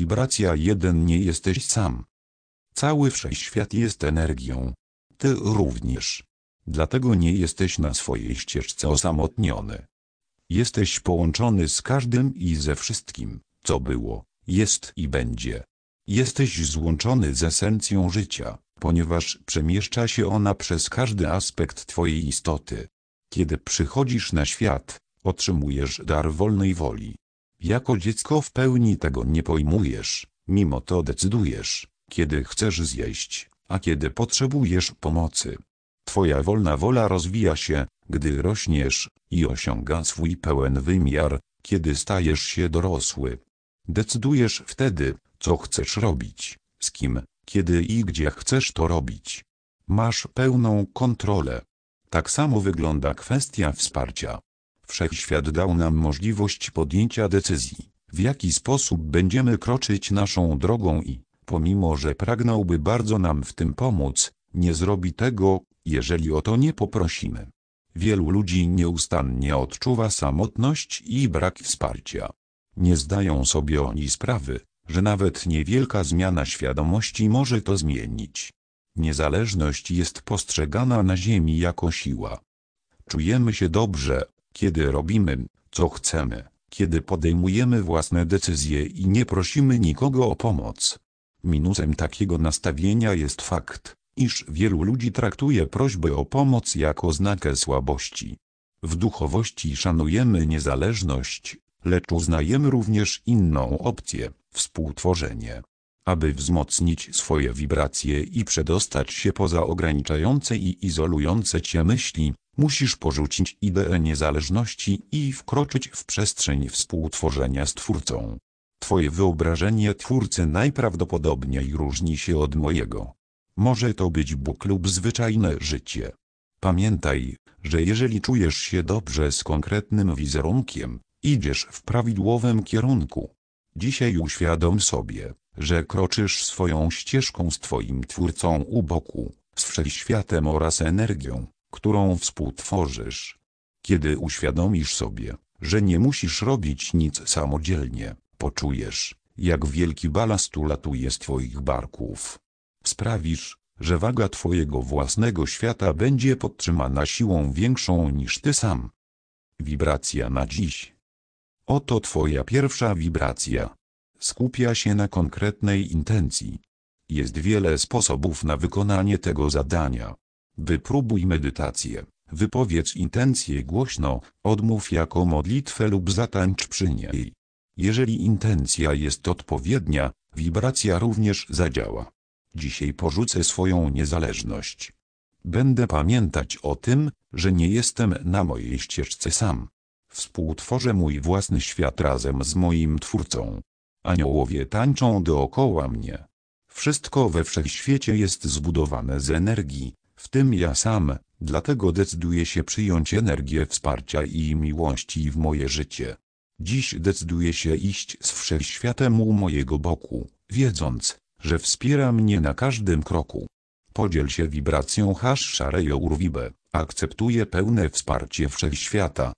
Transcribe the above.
wibracja jeden nie jesteś sam. Cały wszechświat jest energią. Ty również. Dlatego nie jesteś na swojej ścieżce osamotniony. Jesteś połączony z każdym i ze wszystkim, co było, jest i będzie. Jesteś złączony z esencją życia, ponieważ przemieszcza się ona przez każdy aspekt Twojej istoty. Kiedy przychodzisz na świat, otrzymujesz dar wolnej woli. Jako dziecko w pełni tego nie pojmujesz, mimo to decydujesz, kiedy chcesz zjeść, a kiedy potrzebujesz pomocy. Twoja wolna wola rozwija się, gdy rośniesz, i osiąga swój pełen wymiar, kiedy stajesz się dorosły. Decydujesz wtedy, co chcesz robić, z kim, kiedy i gdzie chcesz to robić. Masz pełną kontrolę. Tak samo wygląda kwestia wsparcia. Wszechświat dał nam możliwość podjęcia decyzji, w jaki sposób będziemy kroczyć naszą drogą i, pomimo że pragnąłby bardzo nam w tym pomóc, nie zrobi tego, jeżeli o to nie poprosimy. Wielu ludzi nieustannie odczuwa samotność i brak wsparcia. Nie zdają sobie oni sprawy, że nawet niewielka zmiana świadomości może to zmienić. Niezależność jest postrzegana na Ziemi jako siła. Czujemy się dobrze, kiedy robimy, co chcemy, kiedy podejmujemy własne decyzje i nie prosimy nikogo o pomoc. Minusem takiego nastawienia jest fakt, iż wielu ludzi traktuje prośbę o pomoc jako znakę słabości. W duchowości szanujemy niezależność, lecz uznajemy również inną opcję współtworzenie. Aby wzmocnić swoje wibracje i przedostać się poza ograniczające i izolujące cię myśli, musisz porzucić ideę niezależności i wkroczyć w przestrzeń współtworzenia z Twórcą. Twoje wyobrażenie Twórcy najprawdopodobniej różni się od mojego. Może to być Bóg lub zwyczajne życie. Pamiętaj, że jeżeli czujesz się dobrze z konkretnym wizerunkiem, idziesz w prawidłowym kierunku. Dzisiaj uświadom sobie, że kroczysz swoją ścieżką z Twoim Twórcą u boku, z Wszechświatem oraz energią, którą współtworzysz. Kiedy uświadomisz sobie, że nie musisz robić nic samodzielnie, poczujesz, jak wielki balast ulatuje z Twoich barków. Sprawisz, że waga Twojego własnego świata będzie podtrzymana siłą większą niż Ty sam. Wibracja na dziś. Oto Twoja pierwsza wibracja. Skupia się na konkretnej intencji. Jest wiele sposobów na wykonanie tego zadania. Wypróbuj medytację. Wypowiedz intencję głośno, odmów jako modlitwę lub zatańcz przy niej. Jeżeli intencja jest odpowiednia, wibracja również zadziała. Dzisiaj porzucę swoją niezależność. Będę pamiętać o tym, że nie jestem na mojej ścieżce sam. Współtworzę mój własny świat razem z moim Twórcą. Aniołowie tańczą dookoła mnie. Wszystko we wszechświecie jest zbudowane z energii, w tym ja sam, dlatego decyduję się przyjąć energię wsparcia i miłości w moje życie. Dziś decyduję się iść z wszechświatem u mojego boku, wiedząc, że wspiera mnie na każdym kroku. Podziel się wibracją hash Shareyo Urwibe, akceptuję pełne wsparcie wszechświata.